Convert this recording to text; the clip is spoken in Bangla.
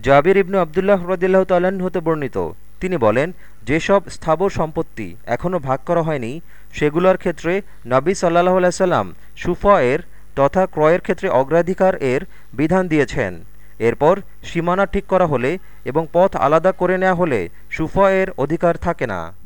জাবির ইবনু আবদুল্লাহ রদিল্লাহ তাল্লাহ্ন হতে বর্ণিত। তিনি বলেন, যেসব স্থাবর সম্পত্তি এখনও ভাগ করা হয়নি, সেগুলোর ক্ষেত্রে নবী সাল্লাহ আলাইসাল্লাম সুফা এর তথা ক্রয়ের ক্ষেত্রে অগ্রাধিকার এর বিধান দিয়েছেন। এরপর সীমানা ঠিক করা হলে এবং পথ আলাদা করে নেওয়া হলে সুফা এর অধিকার থাকে না।